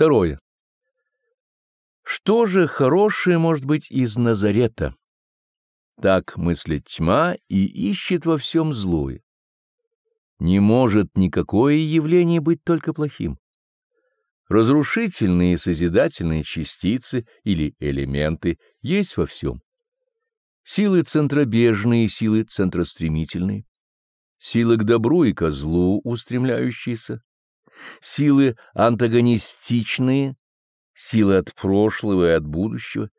Второе. Что же хорошее может быть из Назарета? Так мыслит тьма и ищет во всем злое. Не может никакое явление быть только плохим. Разрушительные и созидательные частицы или элементы есть во всем. Силы центробежные, силы центростремительные, силы к добру и ко злу устремляющиеся, силы антагонистичные, силы от прошлого и от будущего.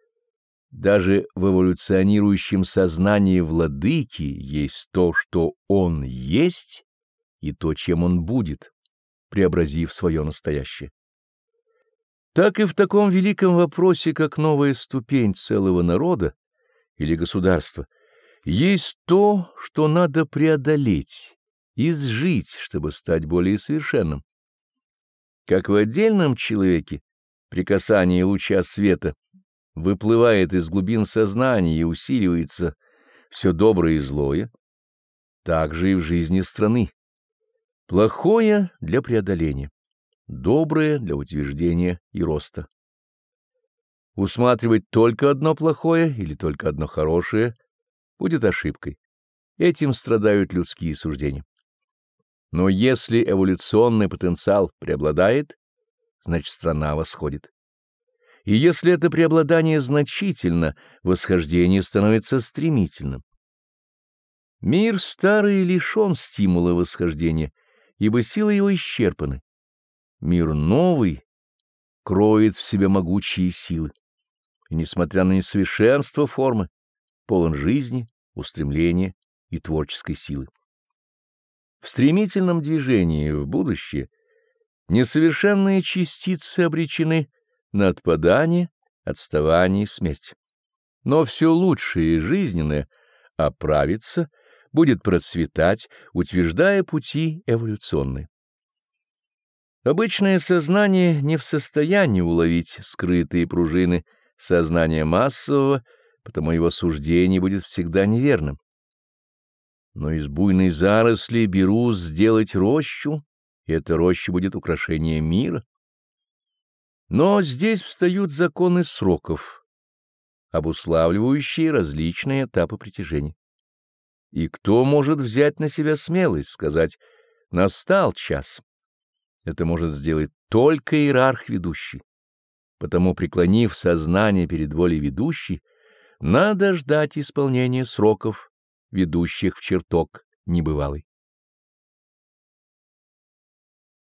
Даже в эволюционирующем сознании владыки есть то, что он есть, и то, чем он будет, преобразив свое настоящее. Так и в таком великом вопросе, как новая ступень целого народа или государства, есть то, что надо преодолеть, изжить, чтобы стать более совершенным. Как в отдельном человеке при касании луча света выплывает из глубин сознания и усиливается все доброе и злое, так же и в жизни страны. Плохое для преодоления, доброе для утверждения и роста. Усматривать только одно плохое или только одно хорошее будет ошибкой. Этим страдают людские суждения. Но если эволюционный потенциал преобладает, значит страна восходит. И если это преобладание значительно, восхождение становится стремительным. Мир старый лишен стимула восхождения, ибо силы его исчерпаны. Мир новый кроет в себе могучие силы, и, несмотря на несовершенство формы, полон жизни, устремления и творческой силы. В стремительном движении в будущее несовершенные частицы обречены на отпадание, отставание и смерть. Но все лучшее и жизненное оправится — будет процветать, утверждая пути эволюционные. Обычное сознание не в состоянии уловить скрытые пружины сознания массового, потому его суждение будет всегда неверным. Но из буйной заросли беру сделать рощу, и эта роща будет украшение мира. Но здесь встают законы сроков, обуславливающие различные этапы притяжения. И кто может взять на себя смелость сказать «настал час»? Это может сделать только иерарх ведущий. Потому, преклонив сознание перед волей ведущей, надо ждать исполнения сроков, ведущих в чертог небывалый.